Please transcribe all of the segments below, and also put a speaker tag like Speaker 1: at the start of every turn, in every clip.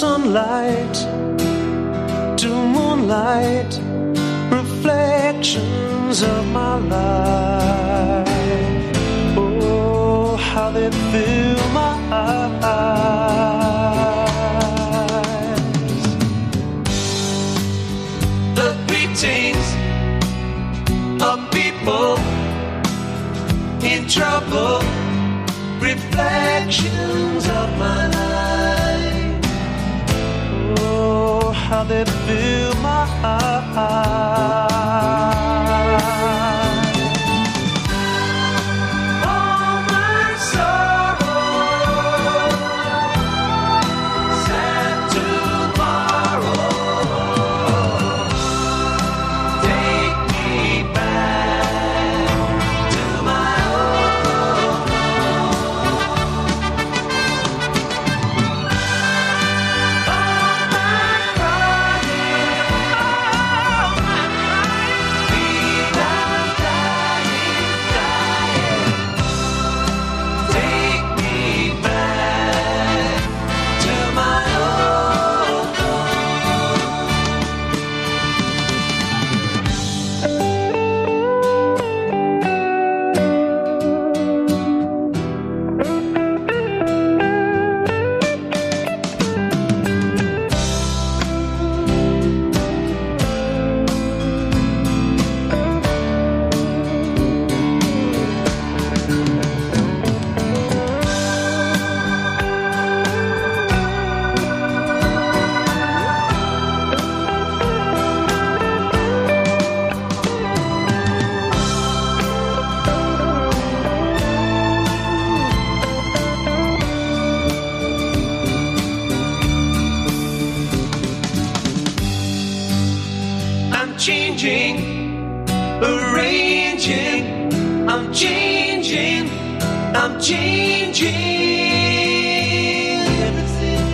Speaker 1: sunlight to moonlight, reflections of my life. Oh, how they fill my eyes. The greetings of people in trouble, reflections of my life. Oh, how they fill my changing, arranging. I'm changing, I'm changing everything.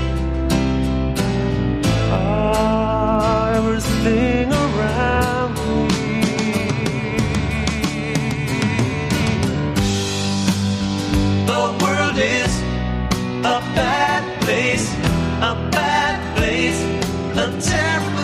Speaker 1: Everything around me. The world is a bad place, a bad place, a terrible.